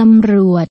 ตำรวจ